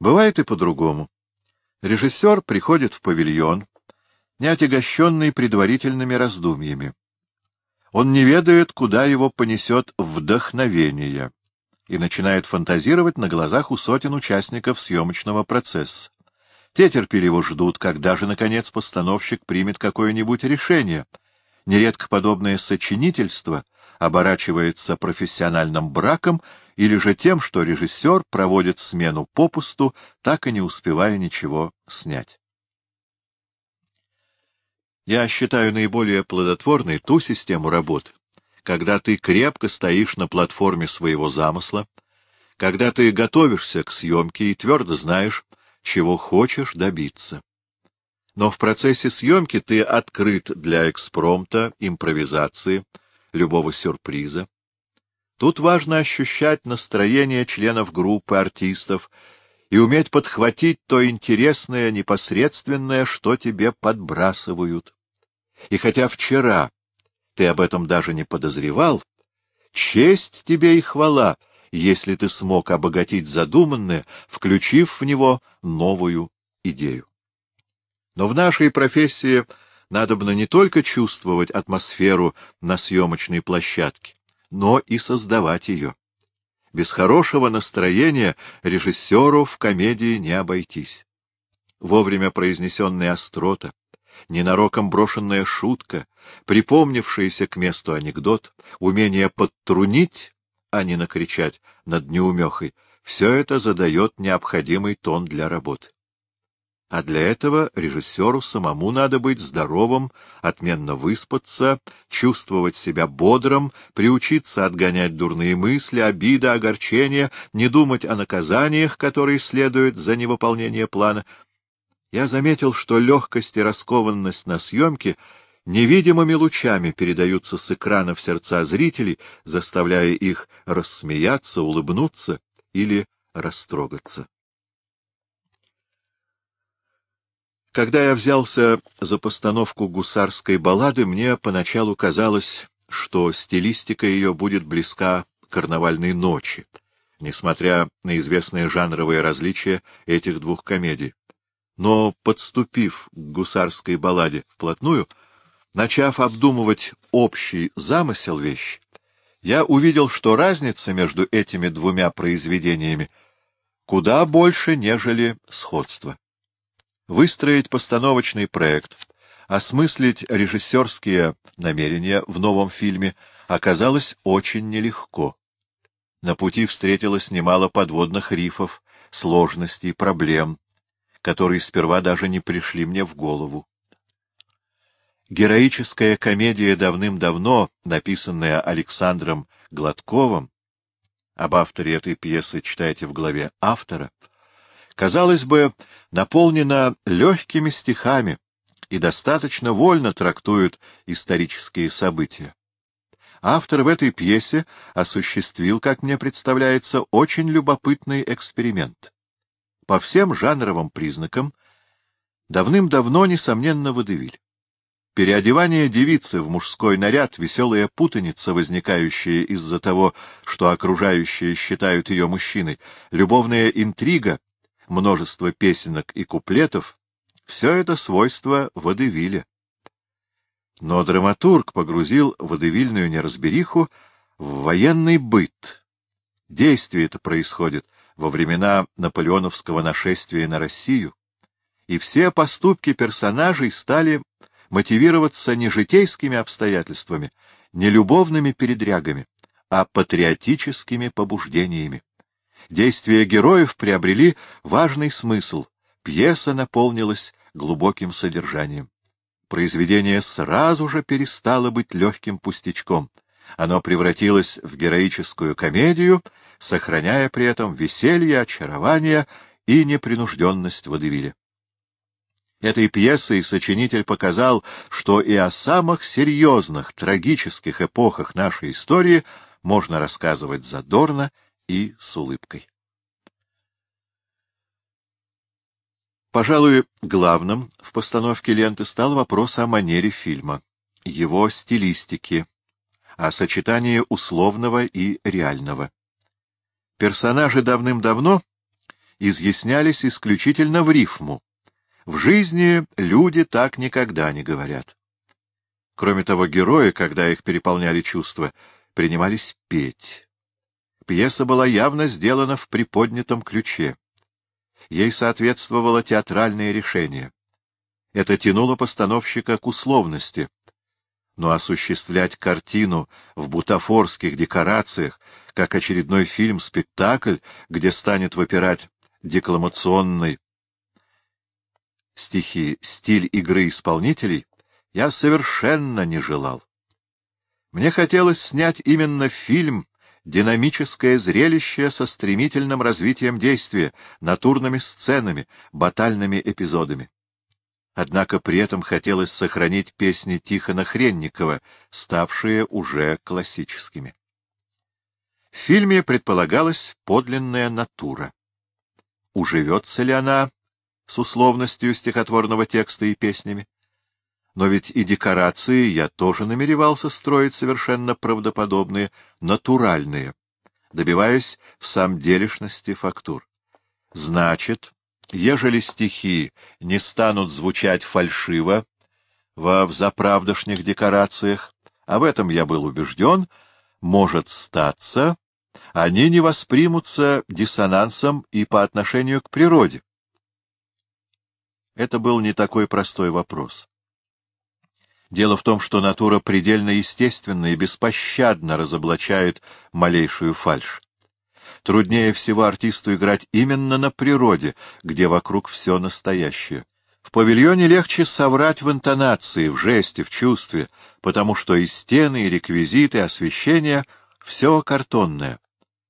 Бывает и по-другому. Режиссер приходит в павильон, не отягощенный предварительными раздумьями. Он не ведает, куда его понесет вдохновение, и начинает фантазировать на глазах у сотен участников съемочного процесса. Те терпеливо ждут, когда же, наконец, постановщик примет какое-нибудь решение. Нередко подобное сочинительство оборачивается профессиональным браком или же тем, что режиссер проводит смену попусту, так и не успевая ничего снять. Я считаю наиболее плодотворной ту систему работы, когда ты крепко стоишь на платформе своего замысла, когда ты готовишься к съемке и твердо знаешь, чего хочешь добиться. Но в процессе съемки ты открыт для экспромта, импровизации, любого сюрприза. Тут важно ощущать настроение членов группы артистов и уметь подхватить то интересное, непосредственное, что тебе подбрасывают. И хотя вчера ты об этом даже не подозревал, честь тебе и хвала, если ты смог обогатить задуманное, включив в него новую идею. Но в нашей профессии надобно не только чувствовать атмосферу на съемочной площадке, но и создавать ее. Без хорошего настроения режиссеру в комедии не обойтись. Вовремя произнесенная острота, ненароком брошенная шутка, припомнившийся к месту анекдот, умение подтрунить, а не накричать над неумехой, все это задает необходимый тон для работы. А для этого режиссеру самому надо быть здоровым, отменно выспаться, чувствовать себя бодрым, приучиться отгонять дурные мысли, обиды, огорчения, не думать о наказаниях, которые следуют за невыполнение плана. Я заметил, что легкость и раскованность на съемке невидимыми лучами передаются с экрана в сердца зрителей, заставляя их рассмеяться, улыбнуться или растрогаться. Когда я взялся за постановку гусарской баллады, мне поначалу казалось, что стилистика ее будет близка карнавальной ночи, несмотря на известные жанровые различия этих двух комедий. Но, подступив к гусарской балладе вплотную, начав обдумывать общий замысел вещи, я увидел, что разница между этими двумя произведениями куда больше, нежели сходство. Выстроить постановочный проект, осмыслить режиссерские намерения в новом фильме оказалось очень нелегко. На пути встретилось немало подводных рифов, сложностей, проблем, которые сперва даже не пришли мне в голову. Героическая комедия давным-давно, написанная Александром Гладковым, об авторе этой пьесы читайте в главе автора, казалось бы, наполнена легкими стихами и достаточно вольно трактует исторические события. Автор в этой пьесе осуществил, как мне представляется, очень любопытный эксперимент. По всем жанровым признакам давным-давно, несомненно, водевиль. Переодевание девицы в мужской наряд, веселая путаница, возникающая из-за того, что окружающие считают ее мужчиной, любовная интрига, множество песенок и куплетов — все это свойство водевиля. Но драматург погрузил водевильную неразбериху в военный быт. Действие это происходит во времена наполеоновского нашествия на Россию, и все поступки персонажей стали мотивироваться не житейскими обстоятельствами, не любовными передрягами, а патриотическими побуждениями. Действия героев приобрели важный смысл, пьеса наполнилась глубоким содержанием. Произведение сразу же перестало быть легким пустячком. Оно превратилось в героическую комедию, сохраняя при этом веселье, очарование и непринужденность водевиля. Этой пьесой сочинитель показал, что и о самых серьезных, трагических эпохах нашей истории можно рассказывать задорно и с улыбкой. Пожалуй, главным в постановке ленты стал вопрос о манере фильма, его стилистике, о сочетании условного и реального. Персонажи давным-давно изъяснялись исключительно в рифму. В жизни люди так никогда не говорят. Кроме того, герои, когда их переполняли чувства, принимались петь. Пьеса была явно сделана в приподнятом ключе. Ей соответствовало театральное решение. Это тянуло постановщика к условности. Но осуществлять картину в бутафорских декорациях, как очередной фильм-спектакль, где станет выпирать декламационный стихи стиль игры исполнителей, я совершенно не желал. Мне хотелось снять именно фильм динамическое зрелище со стремительным развитием действия, натурными сценами, батальными эпизодами. Однако при этом хотелось сохранить песни Тихона Хренникова, ставшие уже классическими. В фильме предполагалась подлинная натура. Уживется ли она с условностью стихотворного текста и песнями? Но ведь и декорации я тоже намеревался строить совершенно правдоподобные, натуральные, добиваясь в самом делешности фактур. Значит, ежели стихи не станут звучать фальшиво во взаправдошних декорациях, а в этом я был убежден, может статься, они не воспримутся диссонансом и по отношению к природе. Это был не такой простой вопрос. Дело в том, что натура предельно естественна и беспощадно разоблачает малейшую фальшь. Труднее всего артисту играть именно на природе, где вокруг все настоящее. В павильоне легче соврать в интонации, в жесте, в чувстве, потому что и стены, и реквизиты, и освещение — все картонное.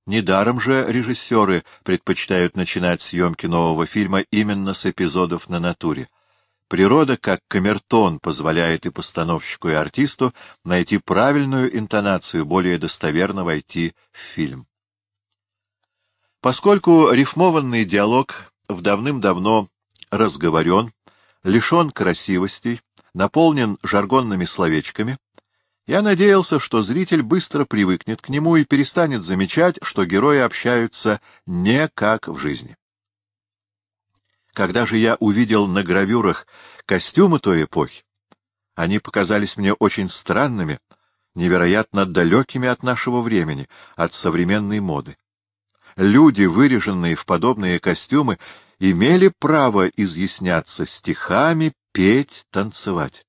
Недаром же режиссеры предпочитают начинать съемки нового фильма именно с эпизодов на натуре. Природа, как камертон, позволяет и постановщику, и артисту найти правильную интонацию, более достоверно войти в фильм. Поскольку рифмованный диалог в давным-давно разговорен, лишен красивостей, наполнен жаргонными словечками, я надеялся, что зритель быстро привыкнет к нему и перестанет замечать, что герои общаются не как в жизни. Когда же я увидел на гравюрах костюмы той эпохи, они показались мне очень странными, невероятно далекими от нашего времени, от современной моды люди, выреженные в подобные костюмы, имели право изъясняться стихами, петь, танцевать.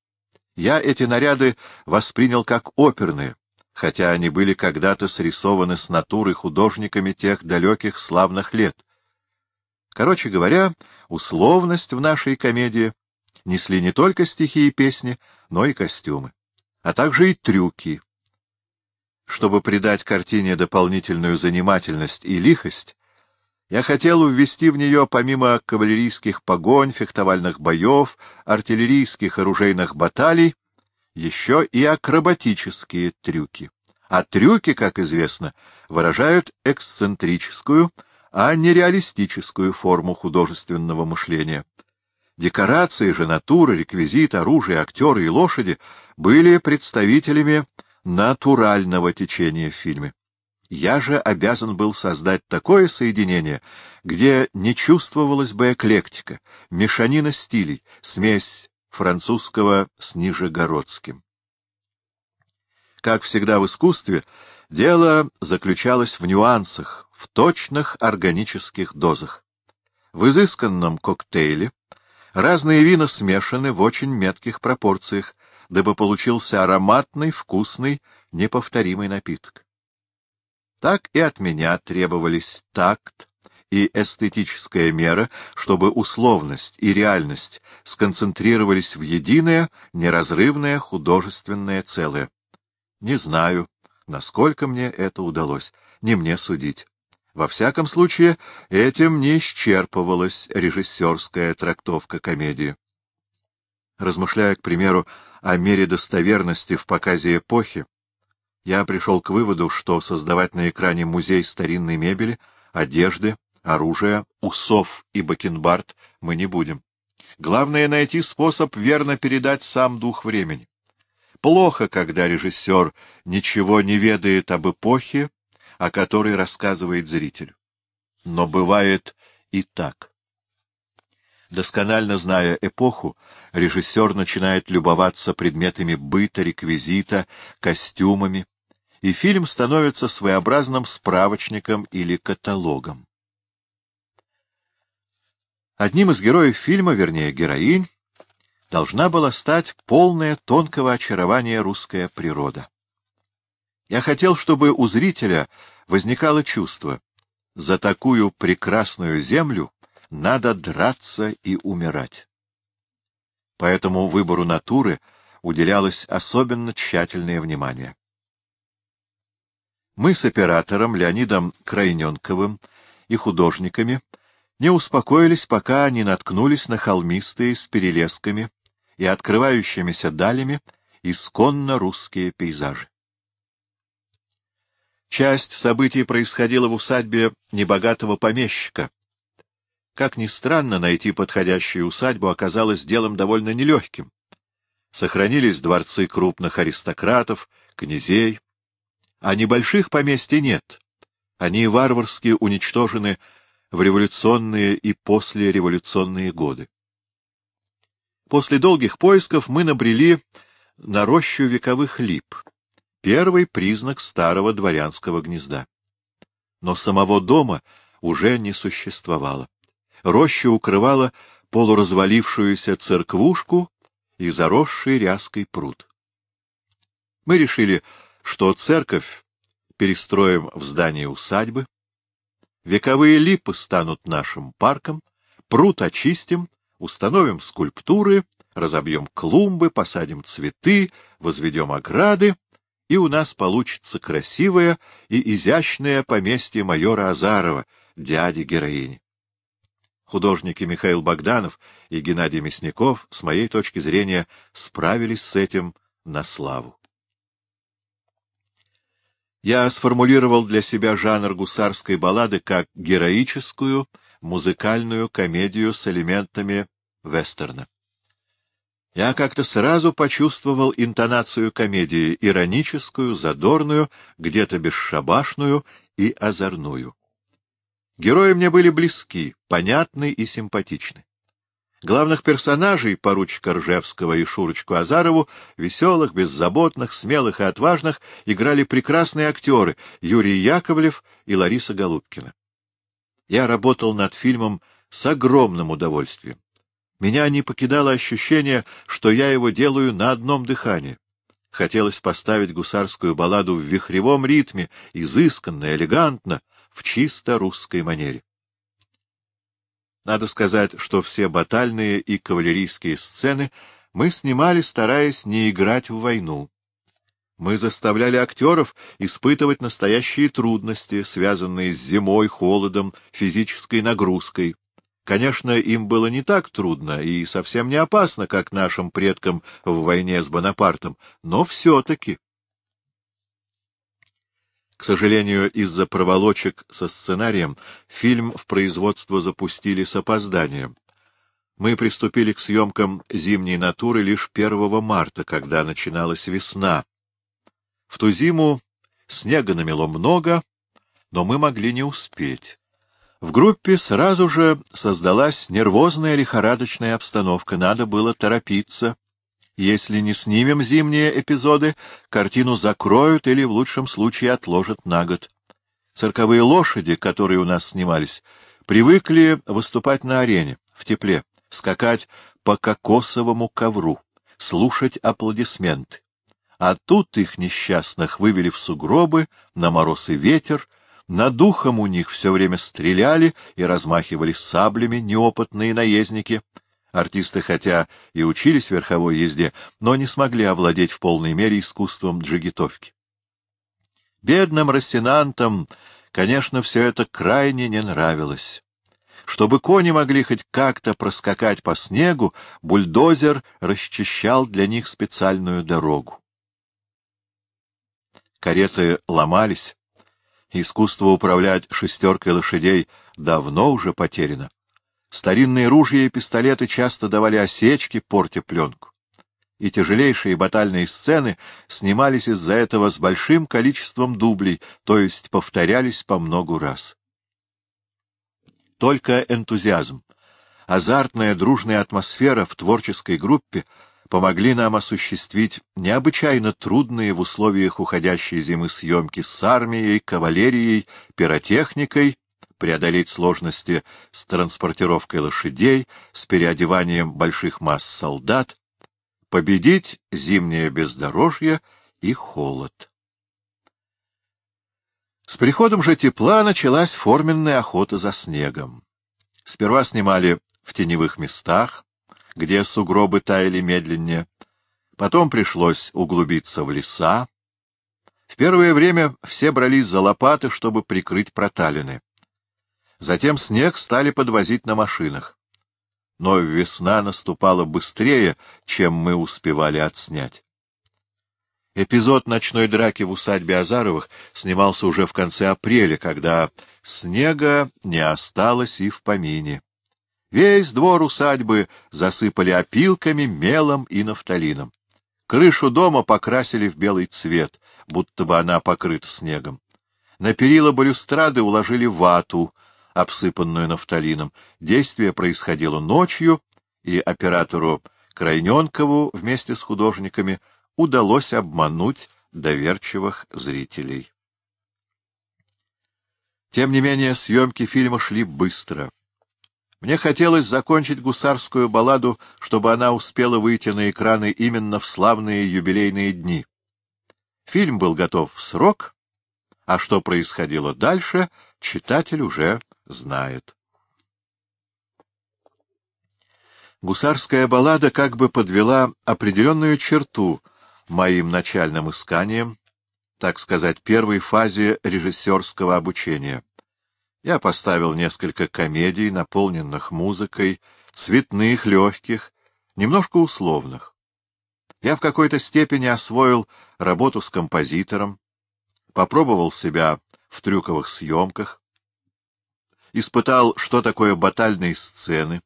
Я эти наряды воспринял как оперные, хотя они были когда-то срисованы с натуры художниками тех далеких славных лет. Короче говоря, условность в нашей комедии несли не только стихи и песни, но и костюмы, а также и трюки, чтобы придать картине дополнительную занимательность и лихость, я хотел ввести в нее, помимо кавалерийских погонь, фехтовальных боев, артиллерийских оружейных баталий, еще и акробатические трюки. А трюки, как известно, выражают эксцентрическую, а не реалистическую форму художественного мышления. Декорации же, натуры, реквизит, оружие, актеры и лошади были представителями натурального течения в фильме. Я же обязан был создать такое соединение, где не чувствовалась бы эклектика, мешанина стилей, смесь французского с нижегородским. Как всегда в искусстве, дело заключалось в нюансах, в точных органических дозах. В изысканном коктейле разные вина смешаны в очень метких пропорциях, дабы получился ароматный, вкусный, неповторимый напиток. Так и от меня требовались такт и эстетическая мера, чтобы условность и реальность сконцентрировались в единое, неразрывное художественное целое. Не знаю, насколько мне это удалось, не мне судить. Во всяком случае, этим не исчерпывалась режиссерская трактовка комедии. Размышляя, к примеру, о мере достоверности в показе эпохи, я пришел к выводу, что создавать на экране музей старинной мебели, одежды, оружия, усов и бакенбард мы не будем. Главное — найти способ верно передать сам дух времени. Плохо, когда режиссер ничего не ведает об эпохе, о которой рассказывает зрителю. Но бывает и так. Досконально зная эпоху, режиссер начинает любоваться предметами быта, реквизита, костюмами, и фильм становится своеобразным справочником или каталогом. Одним из героев фильма, вернее, героинь, должна была стать полная тонкого очарования русская природа. Я хотел, чтобы у зрителя возникало чувство «за такую прекрасную землю надо драться и умирать». Поэтому выбору натуры уделялось особенно тщательное внимание. Мы с оператором Леонидом Крайненковым и художниками не успокоились, пока не наткнулись на холмистые с перелесками и открывающимися далями исконно русские пейзажи. Часть событий происходила в усадьбе небогатого помещика. Как ни странно, найти подходящую усадьбу оказалось делом довольно нелегким. Сохранились дворцы крупных аристократов, князей, а небольших поместьй нет. Они варварски уничтожены в революционные и послереволюционные годы. После долгих поисков мы набрели на рощу вековых лип, первый признак старого дворянского гнезда. Но самого дома уже не существовало. Роща укрывала полуразвалившуюся церквушку и заросший ряской пруд. Мы решили, что церковь перестроим в здание усадьбы, Вековые липы станут нашим парком, пруд очистим, установим скульптуры, разобьем клумбы, посадим цветы, возведем ограды, и у нас получится красивое и изящное поместье майора Азарова, дяди героини. Художники Михаил Богданов и Геннадий Мясников, с моей точки зрения, справились с этим на славу. Я сформулировал для себя жанр гусарской баллады как героическую, музыкальную комедию с элементами вестерна. Я как-то сразу почувствовал интонацию комедии — ироническую, задорную, где-то бесшабашную и озорную. Герои мне были близки, понятны и симпатичны. Главных персонажей, поручика Ржевского и Шурочку Азарову, веселых, беззаботных, смелых и отважных, играли прекрасные актеры Юрий Яковлев и Лариса Голубкина. Я работал над фильмом с огромным удовольствием. Меня не покидало ощущение, что я его делаю на одном дыхании. Хотелось поставить гусарскую балладу в вихревом ритме, изысканно, элегантно, в чисто русской манере. Надо сказать, что все батальные и кавалерийские сцены мы снимали, стараясь не играть в войну. Мы заставляли актеров испытывать настоящие трудности, связанные с зимой, холодом, физической нагрузкой. Конечно, им было не так трудно и совсем не опасно, как нашим предкам в войне с Бонапартом, но все-таки. К сожалению, из-за проволочек со сценарием фильм в производство запустили с опозданием. Мы приступили к съемкам «Зимней натуры» лишь 1 марта, когда начиналась весна. В ту зиму снега намело много, но мы могли не успеть. В группе сразу же создалась нервозная лихорадочная обстановка, надо было торопиться. Если не снимем зимние эпизоды, картину закроют или, в лучшем случае, отложат на год. Цирковые лошади, которые у нас снимались, привыкли выступать на арене, в тепле, скакать по кокосовому ковру, слушать аплодисменты. А тут их несчастных вывели в сугробы, на мороз и ветер, над духом у них все время стреляли и размахивали саблями неопытные наездники — Артисты, хотя и учились верховой езде, но не смогли овладеть в полной мере искусством джигитовки. Бедным рассенантам, конечно, все это крайне не нравилось. Чтобы кони могли хоть как-то проскакать по снегу, бульдозер расчищал для них специальную дорогу. Кареты ломались, искусство управлять шестеркой лошадей давно уже потеряно. Старинные ружья и пистолеты часто давали осечки, портя пленку. И тяжелейшие батальные сцены снимались из-за этого с большим количеством дублей, то есть повторялись по многу раз. Только энтузиазм, азартная дружная атмосфера в творческой группе помогли нам осуществить необычайно трудные в условиях уходящей зимы съемки с армией, кавалерией, пиротехникой, преодолеть сложности с транспортировкой лошадей, с переодеванием больших масс солдат, победить зимнее бездорожье и холод. С приходом же тепла началась форменная охота за снегом. Сперва снимали в теневых местах, где сугробы таяли медленнее. Потом пришлось углубиться в леса. В первое время все брались за лопаты, чтобы прикрыть проталины. Затем снег стали подвозить на машинах. Но весна наступала быстрее, чем мы успевали отснять. Эпизод ночной драки в усадьбе Азаровых снимался уже в конце апреля, когда снега не осталось и в помине. Весь двор усадьбы засыпали опилками, мелом и нафталином. Крышу дома покрасили в белый цвет, будто бы она покрыта снегом. На перила балюстрады уложили вату, обсыпанную нафталином. Действие происходило ночью, и оператору Крайненкову вместе с художниками — удалось обмануть доверчивых зрителей. Тем не менее, съемки фильма шли быстро. Мне хотелось закончить гусарскую балладу, чтобы она успела выйти на экраны именно в славные юбилейные дни. Фильм был готов в срок, а что происходило дальше, читатель уже знает. Гусарская баллада как бы подвела определенную черту моим начальным исканием, так сказать, первой фазе режиссерского обучения. Я поставил несколько комедий, наполненных музыкой, цветных, легких, немножко условных. Я в какой-то степени освоил работу с композитором, попробовал себя в трюковых съемках, испытал, что такое батальные сцены,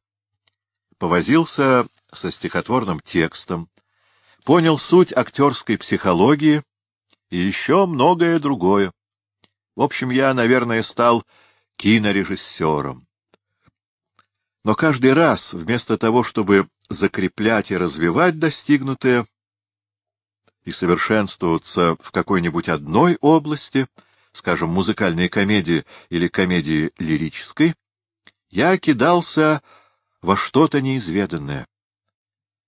повозился со стихотворным текстом, понял суть актерской психологии и еще многое другое. В общем, я, наверное, стал кинорежиссером. Но каждый раз, вместо того, чтобы закреплять и развивать достигнутое и совершенствоваться в какой-нибудь одной области, скажем, музыкальной комедии или комедии лирической, я кидался во что-то неизведанное.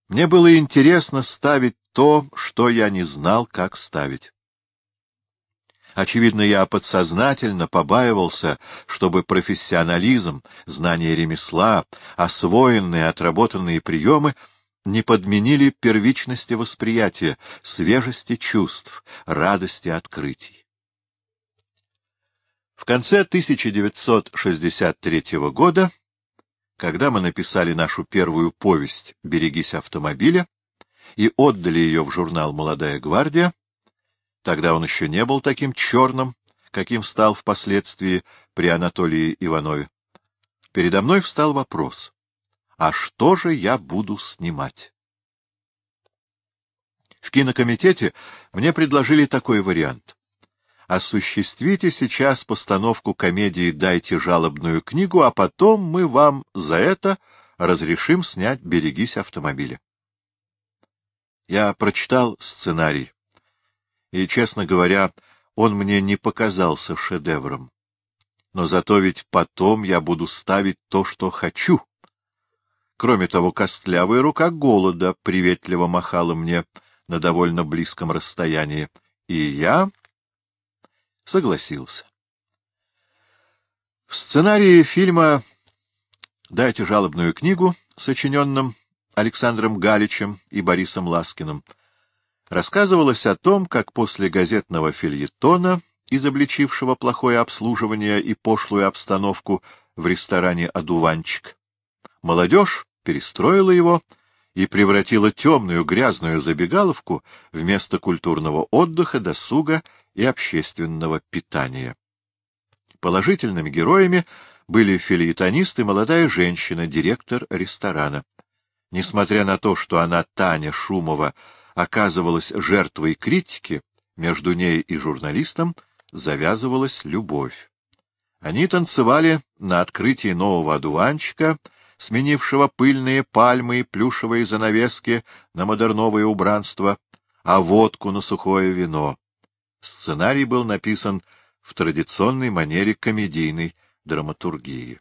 Мне было интересно ставить то, что я не знал, как ставить. Очевидно, я подсознательно побаивался, чтобы профессионализм, знание ремесла, освоенные, отработанные приемы не подменили первичности восприятия, свежести чувств, радости открытий. В конце 1963 года когда мы написали нашу первую повесть «Берегись автомобиля» и отдали ее в журнал «Молодая гвардия», тогда он еще не был таким черным, каким стал впоследствии при Анатолии Иванове, передо мной встал вопрос, а что же я буду снимать? В кинокомитете мне предложили такой вариант осуществите сейчас постановку комедии «Дайте жалобную книгу», а потом мы вам за это разрешим снять «Берегись автомобиля». Я прочитал сценарий, и, честно говоря, он мне не показался шедевром. Но зато ведь потом я буду ставить то, что хочу. Кроме того, костлявая рука голода приветливо махала мне на довольно близком расстоянии, и я согласился. В сценарии фильма «Дайте жалобную книгу», сочиненном Александром Галичем и Борисом Ласкиным, рассказывалось о том, как после газетного фильетона, изобличившего плохое обслуживание и пошлую обстановку в ресторане «Одуванчик», молодежь перестроила его и превратила темную грязную забегаловку в место культурного отдыха, досуга и общественного питания. Положительными героями были филеетонист и молодая женщина, директор ресторана. Несмотря на то, что она, Таня Шумова, оказывалась жертвой критики, между ней и журналистом завязывалась любовь. Они танцевали на открытии нового одуванчика, сменившего пыльные пальмы и плюшевые занавески на модерновое убранство, а водку на сухое вино. Сценарий был написан в традиционной манере комедийной драматургии.